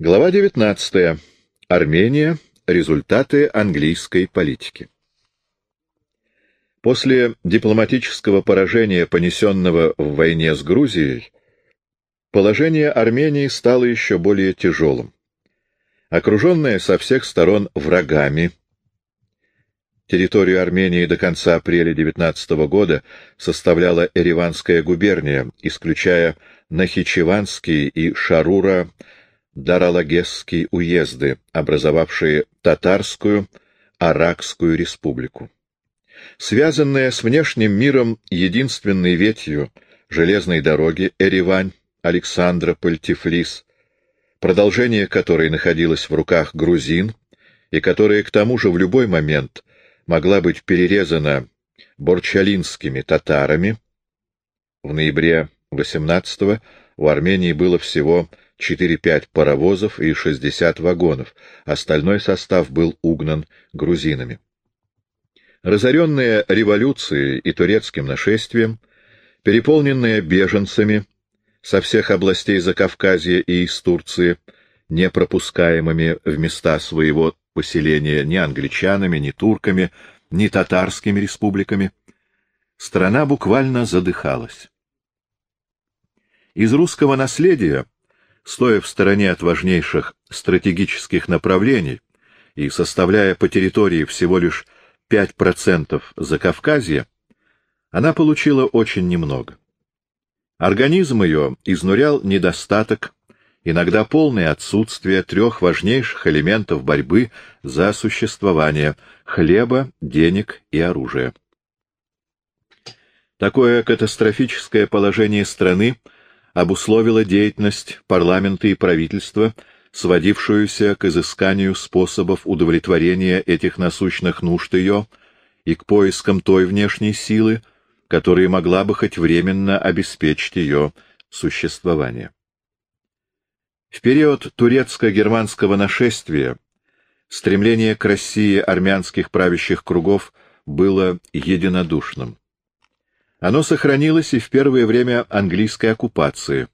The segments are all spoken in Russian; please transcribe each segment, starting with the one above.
Глава 19. Армения. Результаты английской политики. После дипломатического поражения, понесенного в войне с Грузией, положение Армении стало еще более тяжелым. Окруженная со всех сторон врагами, территорию Армении до конца апреля 19 года составляла Ереванская губерния, исключая Нахичеванский и Шарура Даралагесские уезды, образовавшие Татарскую, Аракскую республику. Связанная с внешним миром единственной ветью железной дороги Эревань, Александрополь, Тифлис, продолжение которой находилось в руках грузин, и которая к тому же в любой момент могла быть перерезана борчалинскими татарами, в ноябре 18 у Армении было всего 4-5 паровозов и 60 вагонов, остальной состав был угнан грузинами. Разоренная революцией и турецким нашествием, переполненная беженцами со всех областей Закавказья и из Турции, не пропускаемыми в места своего поселения ни англичанами, ни турками, ни татарскими республиками, страна буквально задыхалась. Из русского наследия стоя в стороне от важнейших стратегических направлений и составляя по территории всего лишь 5% Закавказья, она получила очень немного. Организм ее изнурял недостаток, иногда полное отсутствие трех важнейших элементов борьбы за существование — хлеба, денег и оружия. Такое катастрофическое положение страны — обусловила деятельность парламента и правительства, сводившуюся к изысканию способов удовлетворения этих насущных нужд ее и к поискам той внешней силы, которая могла бы хоть временно обеспечить ее существование. В период турецко-германского нашествия стремление к России армянских правящих кругов было единодушным. Оно сохранилось и в первое время английской оккупации,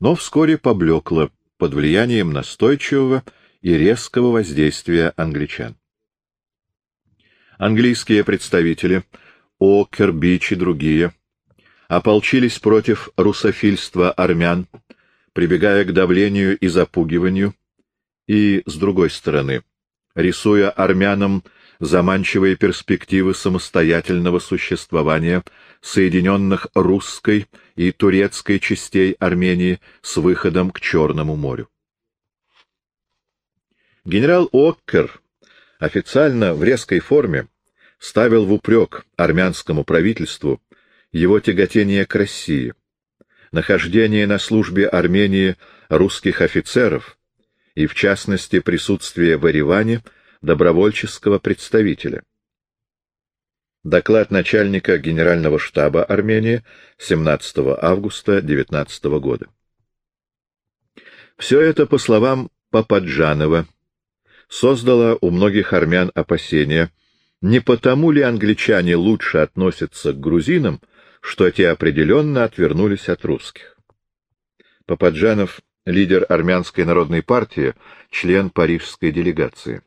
но вскоре поблекло под влиянием настойчивого и резкого воздействия англичан. Английские представители, Окер, Бич и другие, ополчились против русофильства армян, прибегая к давлению и запугиванию, и, с другой стороны, рисуя армянам заманчивые перспективы самостоятельного существования соединенных русской и турецкой частей Армении с выходом к Черному морю. Генерал Оккер официально в резкой форме ставил в упрек армянскому правительству его тяготение к России, нахождение на службе Армении русских офицеров и, в частности, присутствие в Ереване добровольческого представителя. Доклад начальника Генерального штаба Армении 17 августа 19 года. Все это, по словам Пападжанова, создало у многих армян опасения, не потому ли англичане лучше относятся к грузинам, что те определенно отвернулись от русских. Пападжанов — лидер армянской народной партии, член парижской делегации.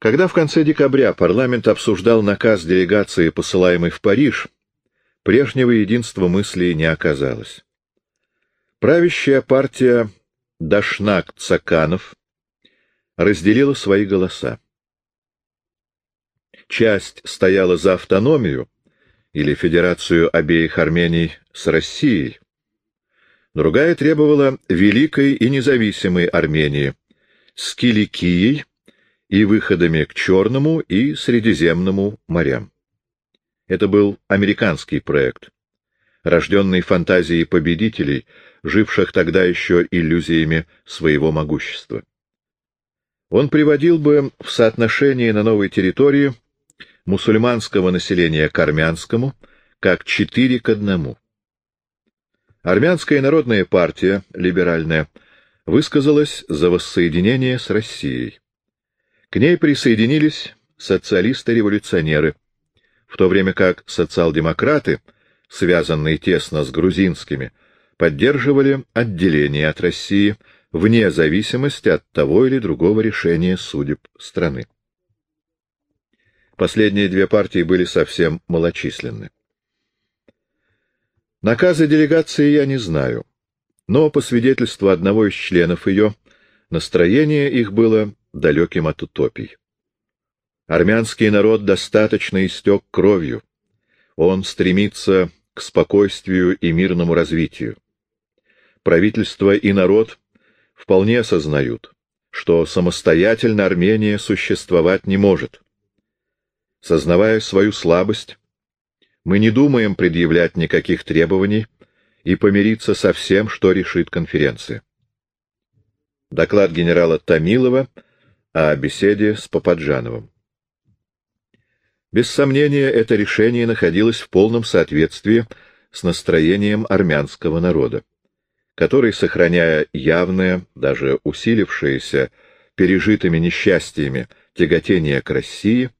Когда в конце декабря парламент обсуждал наказ делегации, посылаемый в Париж, прежнего единства мыслей не оказалось. Правящая партия Дашнак-Цаканов разделила свои голоса. Часть стояла за автономию или федерацию обеих Армений с Россией, другая требовала великой и независимой Армении с Киликией и выходами к Черному и Средиземному морям. Это был американский проект, рожденный фантазией победителей, живших тогда еще иллюзиями своего могущества. Он приводил бы в соотношении на новой территории мусульманского населения к армянскому как четыре к одному. Армянская народная партия, либеральная, высказалась за воссоединение с Россией. К ней присоединились социалисты-революционеры, в то время как социал-демократы, связанные тесно с грузинскими, поддерживали отделение от России вне зависимости от того или другого решения судеб страны. Последние две партии были совсем малочисленны. Наказы делегации я не знаю, но, по свидетельству одного из членов ее, настроение их было далеким от утопий. Армянский народ достаточно истек кровью. Он стремится к спокойствию и мирному развитию. Правительство и народ вполне осознают, что самостоятельно Армения существовать не может. Сознавая свою слабость, мы не думаем предъявлять никаких требований и помириться со всем, что решит конференция. Доклад генерала Томилова о беседе с Попаджановым. Без сомнения, это решение находилось в полном соответствии с настроением армянского народа, который, сохраняя явное, даже усилившееся пережитыми несчастьями тяготение к России,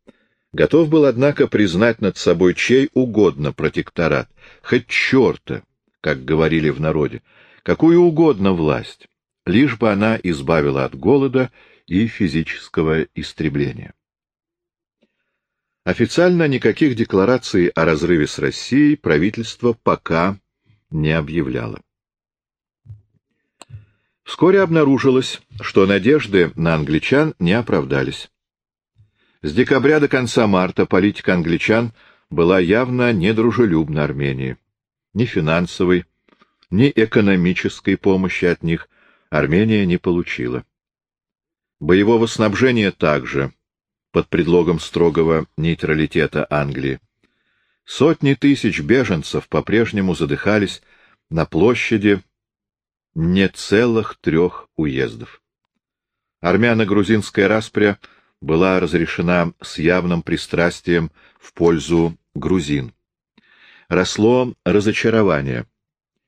Готов был, однако, признать над собой чей угодно протекторат, хоть черта, как говорили в народе, какую угодно власть, лишь бы она избавила от голода и физического истребления. Официально никаких деклараций о разрыве с Россией правительство пока не объявляло. Вскоре обнаружилось, что надежды на англичан не оправдались. С декабря до конца марта политика англичан была явно недружелюбна Армении. Ни финансовой, ни экономической помощи от них Армения не получила. Боевого снабжения также, под предлогом строгого нейтралитета Англии. Сотни тысяч беженцев по-прежнему задыхались на площади не целых трех уездов. Армяно-грузинская распря — была разрешена с явным пристрастием в пользу грузин. Росло разочарование,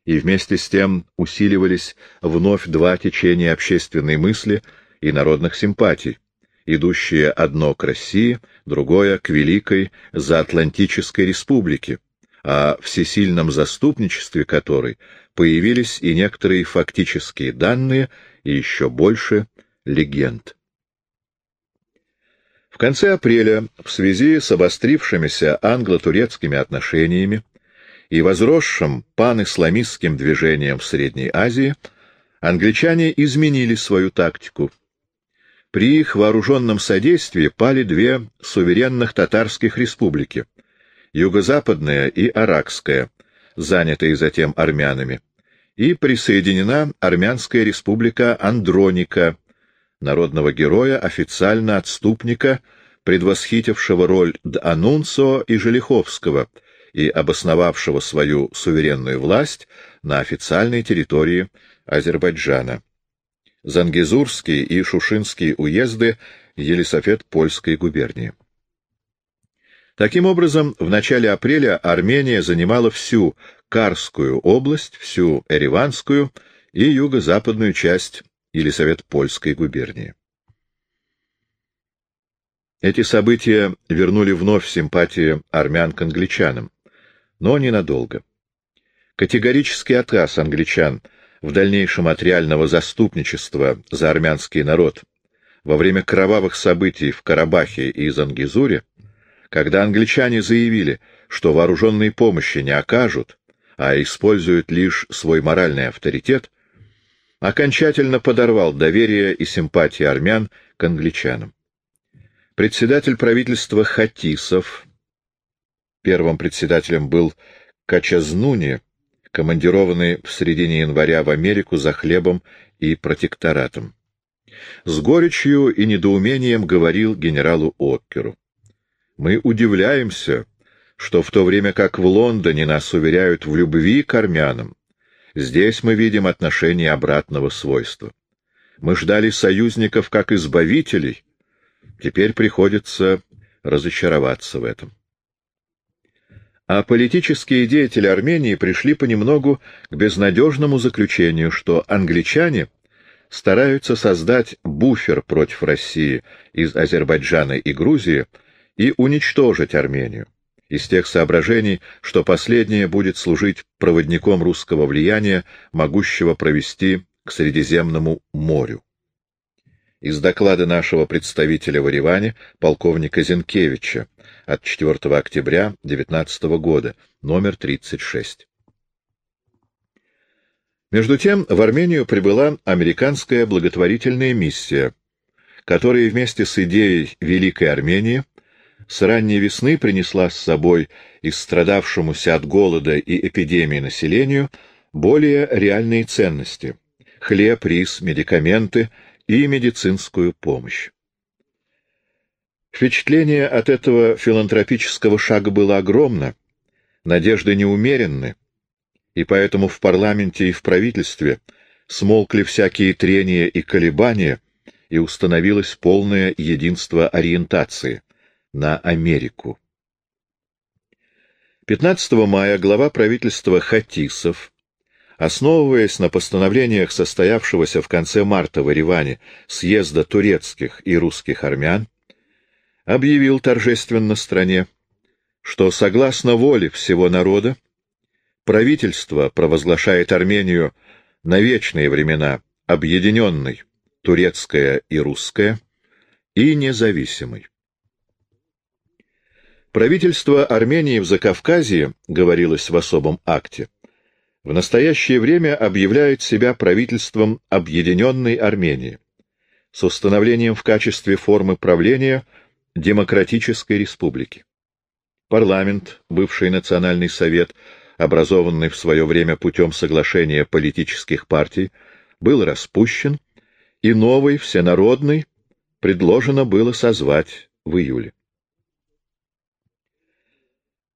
и вместе с тем усиливались вновь два течения общественной мысли и народных симпатий, идущие одно к России, другое к Великой Заатлантической Республике, о всесильном заступничестве которой появились и некоторые фактические данные, и еще больше легенд. В конце апреля, в связи с обострившимися англо-турецкими отношениями и возросшим пан-исламистским движением в Средней Азии, англичане изменили свою тактику. При их вооруженном содействии пали две суверенных татарских республики — Юго-Западная и Аракская, занятые затем армянами, и присоединена Армянская республика Андроника, народного героя, официально отступника, предвосхитившего роль Д'Анунцо и Желиховского и обосновавшего свою суверенную власть на официальной территории Азербайджана. Зангизурский и Шушинский уезды Елисафет Польской губернии. Таким образом, в начале апреля Армения занимала всю Карскую область, всю Эреванскую и юго-западную часть или Совет Польской губернии. Эти события вернули вновь симпатии армян к англичанам, но ненадолго. Категорический отказ англичан в дальнейшем от реального заступничества за армянский народ во время кровавых событий в Карабахе и Зангизуре, когда англичане заявили, что вооруженной помощи не окажут, а используют лишь свой моральный авторитет, окончательно подорвал доверие и симпатии армян к англичанам. Председатель правительства Хатисов, первым председателем был Качазнуни, командированный в середине января в Америку за хлебом и протекторатом. С горечью и недоумением говорил генералу Оккеру. «Мы удивляемся, что в то время как в Лондоне нас уверяют в любви к армянам, Здесь мы видим отношения обратного свойства. Мы ждали союзников как избавителей, теперь приходится разочароваться в этом. А политические деятели Армении пришли понемногу к безнадежному заключению, что англичане стараются создать буфер против России из Азербайджана и Грузии и уничтожить Армению, из тех соображений, что последнее будет служить проводником русского влияния, могущего провести к Средиземному морю. Из доклада нашего представителя в Ереване, полковника Зинкевича, от 4 октября 19 года, номер 36. Между тем в Армению прибыла американская благотворительная миссия, которая вместе с идеей Великой Армении с ранней весны принесла с собой истрадавшемуся от голода и эпидемии населению более реальные ценности — хлеб, рис, медикаменты и медицинскую помощь. Впечатление от этого филантропического шага было огромно, надежды неумеренны, и поэтому в парламенте и в правительстве смолкли всякие трения и колебания, и установилось полное единство ориентации на Америку. 15 мая глава правительства Хатисов, основываясь на постановлениях состоявшегося в конце марта в Ереване съезда турецких и русских армян, объявил торжественно стране, что согласно воле всего народа правительство провозглашает Армению на вечные времена объединенной, турецкая и русская, и независимой. Правительство Армении в Закавказье, говорилось в особом акте, в настоящее время объявляет себя правительством Объединенной Армении с установлением в качестве формы правления Демократической Республики. Парламент, бывший Национальный Совет, образованный в свое время путем соглашения политических партий, был распущен, и новый, всенародный, предложено было созвать в июле.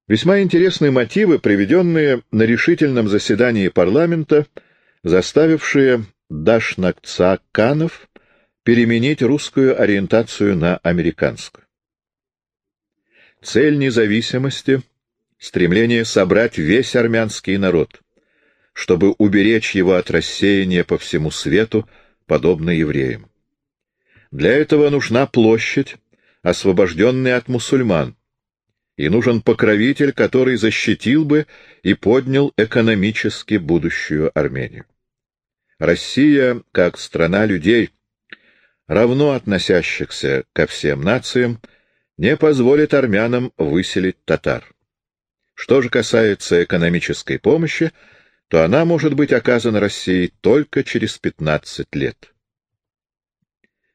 Весьма интересны мотивы, приведенные на решительном заседании парламента, заставившие Дашнакца Канов переменить русскую ориентацию на американскую. Цель независимости — стремление собрать весь армянский народ, чтобы уберечь его от рассеяния по всему свету, подобно евреям. Для этого нужна площадь, освобожденная от мусульман, и нужен покровитель, который защитил бы и поднял экономически будущую Армению. Россия, как страна людей, равно относящихся ко всем нациям, не позволит армянам выселить татар. Что же касается экономической помощи, то она может быть оказана России только через 15 лет.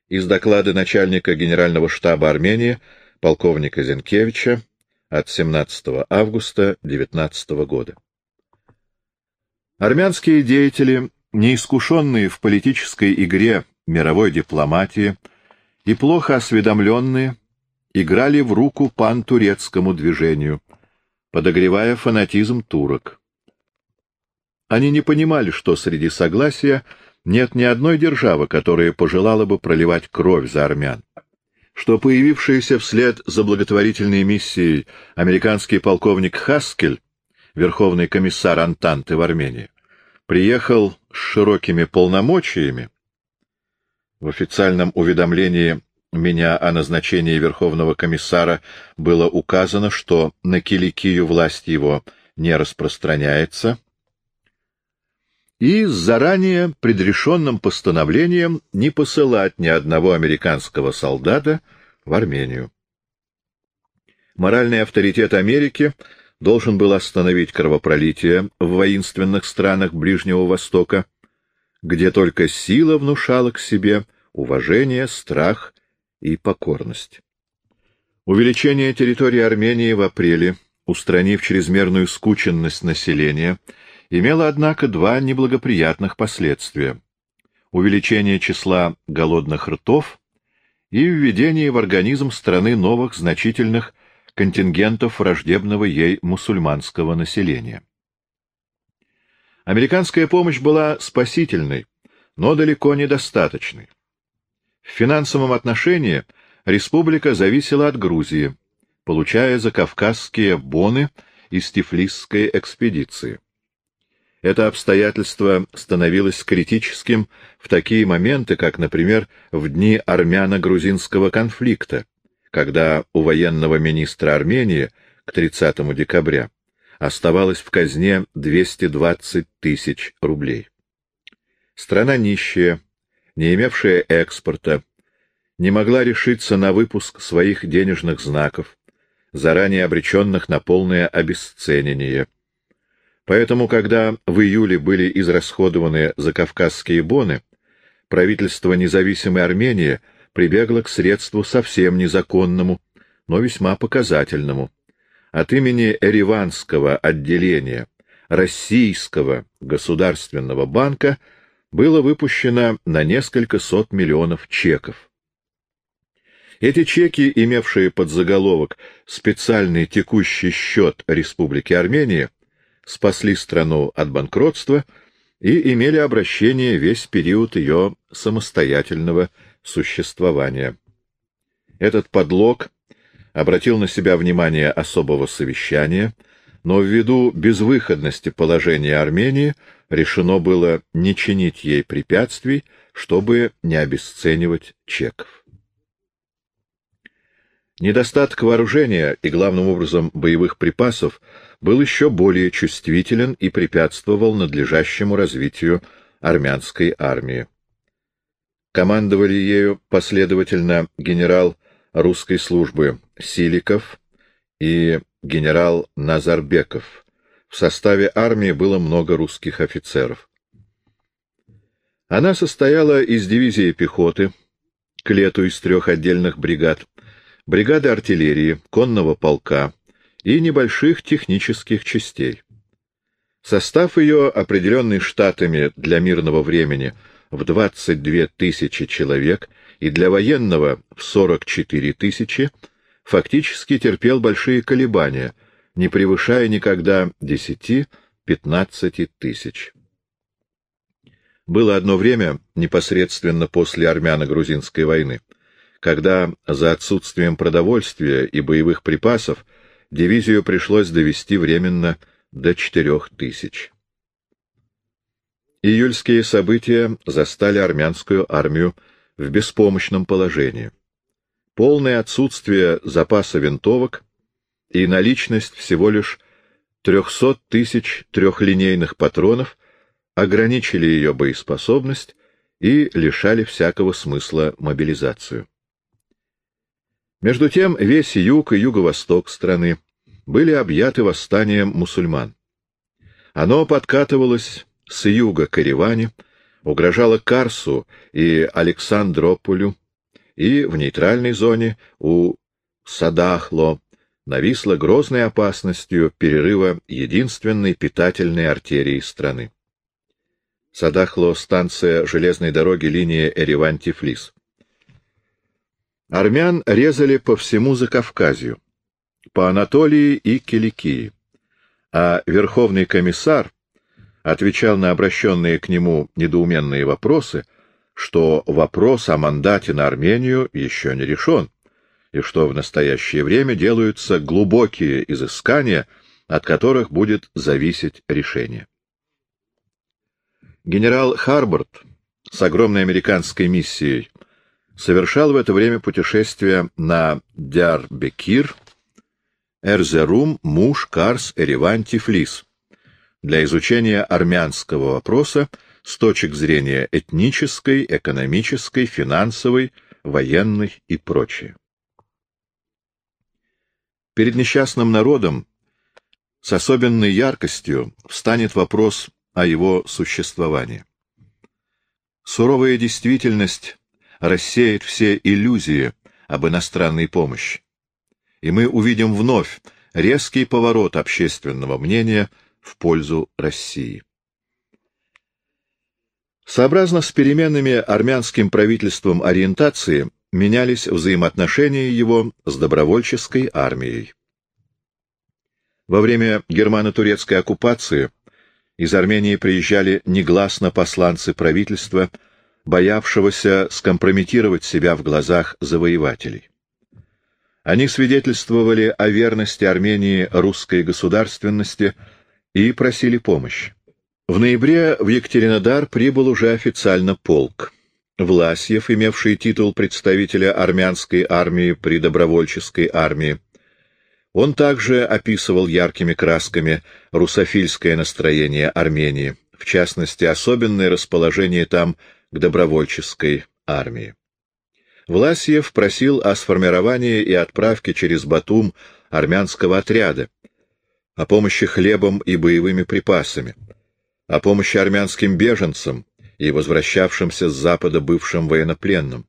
Из доклада начальника Генерального штаба Армении полковника Зенкевича от 17 августа 19 года. Армянские деятели, неискушенные в политической игре мировой дипломатии и плохо осведомленные, играли в руку пантурецкому движению, подогревая фанатизм турок. Они не понимали, что среди согласия нет ни одной державы, которая пожелала бы проливать кровь за армян что появившийся вслед за благотворительной миссией американский полковник Хаскель, верховный комиссар Антанты в Армении, приехал с широкими полномочиями. В официальном уведомлении меня о назначении верховного комиссара было указано, что на Киликию власть его не распространяется, и с заранее предрешенным постановлением не посылать ни одного американского солдата в Армению. Моральный авторитет Америки должен был остановить кровопролитие в воинственных странах Ближнего Востока, где только сила внушала к себе уважение, страх и покорность. Увеличение территории Армении в апреле, устранив чрезмерную скученность населения, имело, однако, два неблагоприятных последствия — увеличение числа голодных ртов и введение в организм страны новых значительных контингентов враждебного ей мусульманского населения. Американская помощь была спасительной, но далеко недостаточной. В финансовом отношении республика зависела от Грузии, получая закавказские боны из Тифлисской экспедиции. Это обстоятельство становилось критическим в такие моменты, как, например, в дни армяно-грузинского конфликта, когда у военного министра Армении к 30 декабря, оставалось в казне 220 тысяч рублей. Страна нищая, не имевшая экспорта, не могла решиться на выпуск своих денежных знаков, заранее обреченных на полное обесценение. Поэтому, когда в июле были израсходованы закавказские боны, правительство независимой Армении прибегло к средству совсем незаконному, но весьма показательному. От имени Эреванского отделения Российского государственного банка было выпущено на несколько сот миллионов чеков. Эти чеки, имевшие под заголовок «Специальный текущий счет Республики Армения», спасли страну от банкротства и имели обращение весь период ее самостоятельного существования. Этот подлог обратил на себя внимание особого совещания, но ввиду безвыходности положения Армении решено было не чинить ей препятствий, чтобы не обесценивать чеков. Недостаток вооружения и, главным образом, боевых припасов был еще более чувствителен и препятствовал надлежащему развитию армянской армии. Командовали ею последовательно генерал русской службы Силиков и генерал Назарбеков. В составе армии было много русских офицеров. Она состояла из дивизии пехоты, к лету из трех отдельных бригад, бригады артиллерии, конного полка и небольших технических частей. Состав ее, определенный штатами для мирного времени в 22 тысячи человек и для военного в 44 тысячи, фактически терпел большие колебания, не превышая никогда 10-15 тысяч. Было одно время, непосредственно после армяно-грузинской войны, когда за отсутствием продовольствия и боевых припасов дивизию пришлось довести временно до четырех тысяч. Июльские события застали армянскую армию в беспомощном положении. Полное отсутствие запаса винтовок и наличность всего лишь 300 тысяч трехлинейных патронов ограничили ее боеспособность и лишали всякого смысла мобилизацию. Между тем весь юг и юго-восток страны были объяты восстанием мусульман. Оно подкатывалось с юга к Ереване, угрожало Карсу и Александрополю, и в нейтральной зоне у Садахло нависла грозной опасностью перерыва единственной питательной артерии страны. Садахло — станция железной дороги линии Ереван-Тифлис. Армян резали по всему Закавказью, по Анатолии и Киликии, а Верховный комиссар отвечал на обращенные к нему недоуменные вопросы, что вопрос о мандате на Армению еще не решен, и что в настоящее время делаются глубокие изыскания, от которых будет зависеть решение. Генерал Харборд с огромной американской миссией совершал в это время путешествие на Дярбекир, Эрзерум, Муш, Карс, Эревань, Тифлис для изучения армянского вопроса с точек зрения этнической, экономической, финансовой, военной и прочее. Перед несчастным народом с особенной яркостью встанет вопрос о его существовании. Суровая действительность рассеет все иллюзии об иностранной помощи. И мы увидим вновь резкий поворот общественного мнения в пользу России. Сообразно с переменами армянским правительством ориентации менялись взаимоотношения его с добровольческой армией. Во время германо-турецкой оккупации из Армении приезжали негласно посланцы правительства боявшегося скомпрометировать себя в глазах завоевателей. Они свидетельствовали о верности Армении русской государственности и просили помощи. В ноябре в Екатеринодар прибыл уже официально полк. Власьев, имевший титул представителя армянской армии при добровольческой армии, Он также описывал яркими красками русофильское настроение Армении, в частности, особенное расположение там к добровольческой армии. Власьев просил о сформировании и отправке через Батум армянского отряда, о помощи хлебом и боевыми припасами, о помощи армянским беженцам и возвращавшимся с Запада бывшим военнопленным.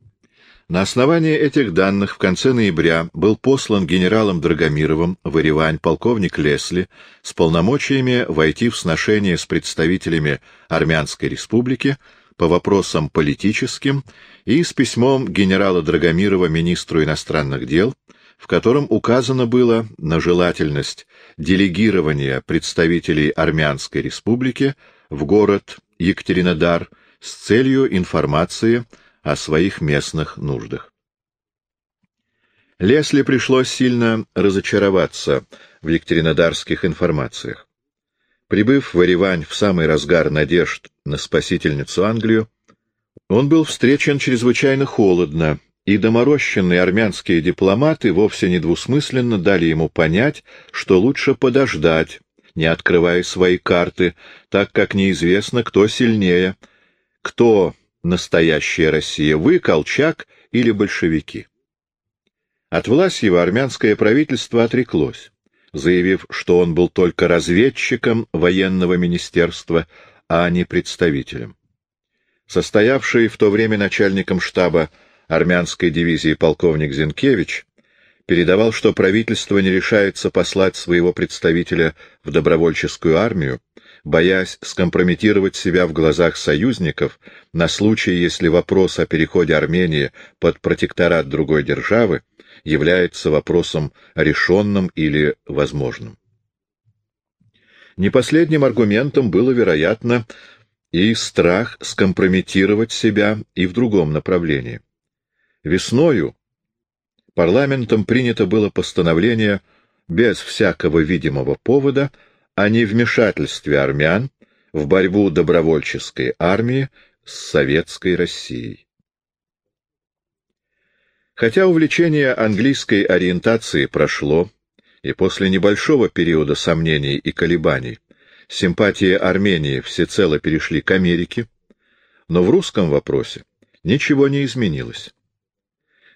На основании этих данных в конце ноября был послан генералом Драгомировым в Еревань полковник Лесли с полномочиями войти в сношение с представителями Армянской республики по вопросам политическим и с письмом генерала Драгомирова министру иностранных дел, в котором указано было на желательность делегирования представителей Армянской республики в город Екатеринодар с целью информации о своих местных нуждах. Лесли пришлось сильно разочароваться в екатеринодарских информациях. Прибыв в Еревань в самый разгар надежд на спасительницу Англию, он был встречен чрезвычайно холодно, и доморощенные армянские дипломаты вовсе недвусмысленно дали ему понять, что лучше подождать, не открывая свои карты, так как неизвестно, кто сильнее, кто настоящая Россия, вы, Колчак или большевики. От Власьева армянское правительство отреклось, заявив, что он был только разведчиком военного министерства, а не представителем. Состоявший в то время начальником штаба армянской дивизии полковник Зинкевич передавал, что правительство не решается послать своего представителя в добровольческую армию, боясь скомпрометировать себя в глазах союзников на случай, если вопрос о переходе Армении под протекторат другой державы является вопросом решенным или возможным. Не последним аргументом было, вероятно, и страх скомпрометировать себя и в другом направлении. Весною парламентом принято было постановление без всякого видимого повода о невмешательстве армян в борьбу добровольческой армии с советской Россией. Хотя увлечение английской ориентации прошло, и после небольшого периода сомнений и колебаний симпатии Армении всецело перешли к Америке, но в русском вопросе ничего не изменилось.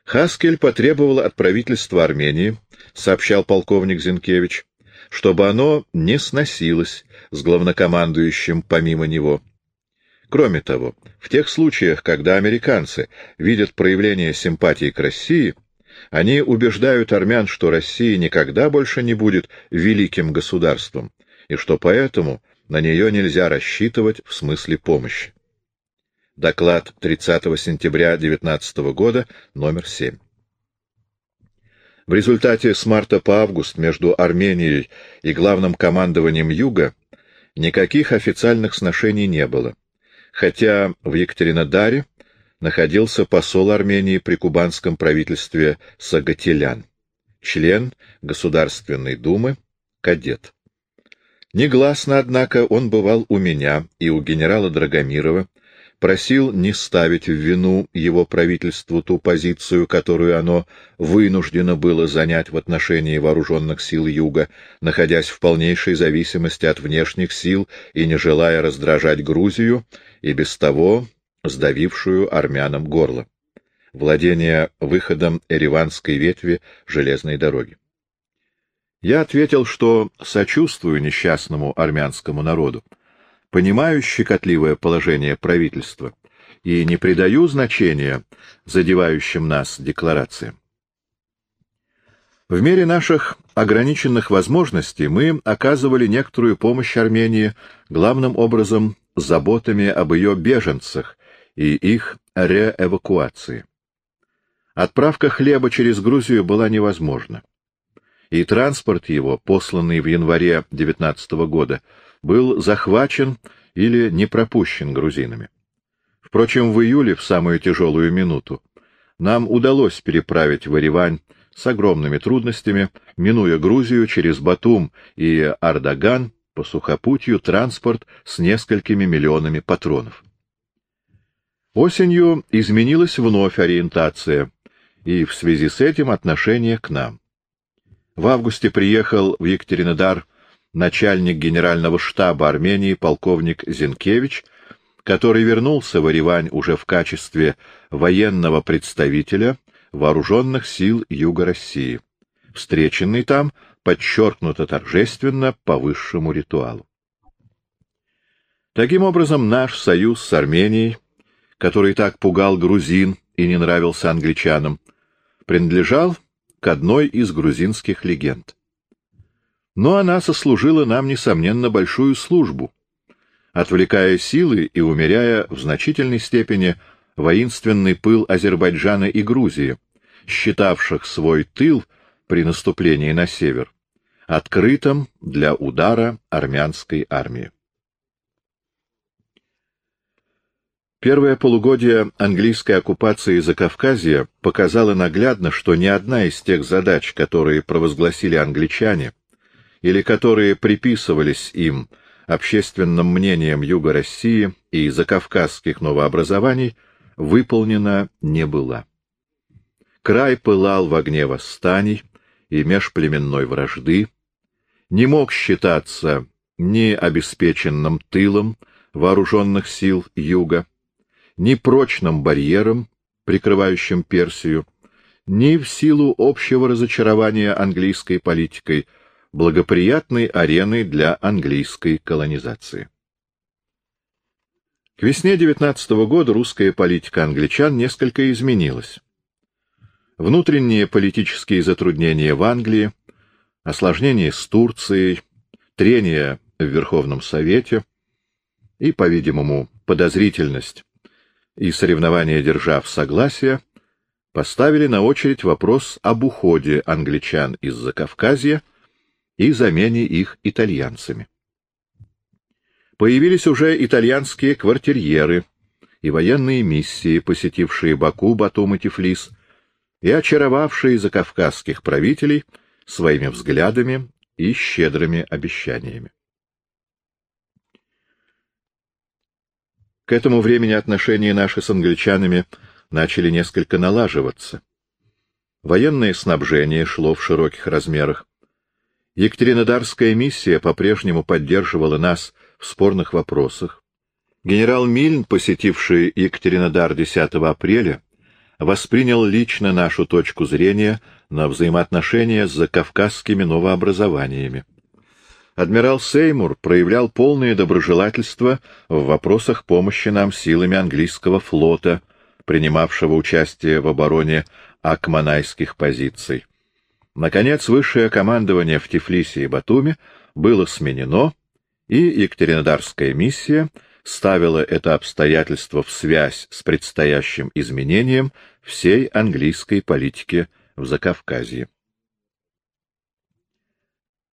Хаскель потребовал от правительства Армении, сообщал полковник Зинкевич, чтобы оно не сносилось с главнокомандующим помимо него. Кроме того, в тех случаях, когда американцы видят проявление симпатии к России, они убеждают армян, что Россия никогда больше не будет великим государством, и что поэтому на нее нельзя рассчитывать в смысле помощи. Доклад 30 сентября 19 года, номер 7. В результате с марта по август между Арменией и главным командованием Юга никаких официальных сношений не было, хотя в Екатеринодаре находился посол Армении при кубанском правительстве Сагателян, член Государственной Думы, кадет. Негласно, однако, он бывал у меня и у генерала Драгомирова, просил не ставить в вину его правительству ту позицию, которую оно вынуждено было занять в отношении вооруженных сил Юга, находясь в полнейшей зависимости от внешних сил и не желая раздражать Грузию, и без того сдавившую армянам горло. Владение выходом Эреванской ветви железной дороги. Я ответил, что сочувствую несчастному армянскому народу, понимаю щекотливое положение правительства и не придаю значения задевающим нас декларациям. В мере наших ограниченных возможностей мы оказывали некоторую помощь Армении главным образом заботами об ее беженцах и их реэвакуации. Отправка хлеба через Грузию была невозможна, и транспорт его, посланный в январе 19 года, был захвачен или не пропущен грузинами. Впрочем, в июле, в самую тяжелую минуту, нам удалось переправить в Еревань с огромными трудностями, минуя Грузию через Батум и Ардаган по сухопутью транспорт с несколькими миллионами патронов. Осенью изменилась вновь ориентация, и в связи с этим отношение к нам. В августе приехал в Екатеринодар начальник генерального штаба Армении полковник Зинкевич, который вернулся в Еревань уже в качестве военного представителя вооруженных сил Юга России. Встреченный там подчеркнуто торжественно по высшему ритуалу. Таким образом, наш союз с Арменией, который так пугал грузин и не нравился англичанам, принадлежал к одной из грузинских легенд. Но она сослужила нам, несомненно, большую службу, отвлекая силы и умеряя в значительной степени воинственный пыл Азербайджана и Грузии, считавших свой тыл при наступлении на север открытым для удара армянской армии. Первое полугодие английской оккупации Закавказья показало наглядно, что ни одна из тех задач, которые провозгласили англичане, или которые приписывались им общественным мнением Юга России и закавказских новообразований, выполнена не была. Край пылал в огне восстаний и межплеменной вражды, не мог считаться ни обеспеченным тылом вооруженных сил Юга, ни прочным барьером, прикрывающим Персию, ни в силу общего разочарования английской политикой, благоприятной ареной для английской колонизации. К весне 19 года русская политика англичан несколько изменилась. Внутренние политические затруднения в Англии, осложнение с Турцией, трение в Верховном Совете и, по-видимому, подозрительность и соревнования держав согласия поставили на очередь вопрос об уходе англичан из Закавказья и замене их итальянцами. Появились уже итальянские квартирьеры и военные миссии, посетившие Баку, Батум и Тифлис, и очаровавшие закавказских правителей своими взглядами и щедрыми обещаниями. К этому времени отношения наши с англичанами начали несколько налаживаться. Военное снабжение шло в широких размерах. Екатеринодарская миссия по-прежнему поддерживала нас в спорных вопросах. Генерал Мильн, посетивший Екатеринодар 10 апреля, воспринял лично нашу точку зрения на взаимоотношения с закавказскими новообразованиями адмирал Сеймур проявлял полное доброжелательство в вопросах помощи нам силами английского флота, принимавшего участие в обороне акманайских позиций. Наконец, высшее командование в Тифлисе и Батуми было сменено, и Екатеринодарская миссия ставила это обстоятельство в связь с предстоящим изменением всей английской политики в Закавказье.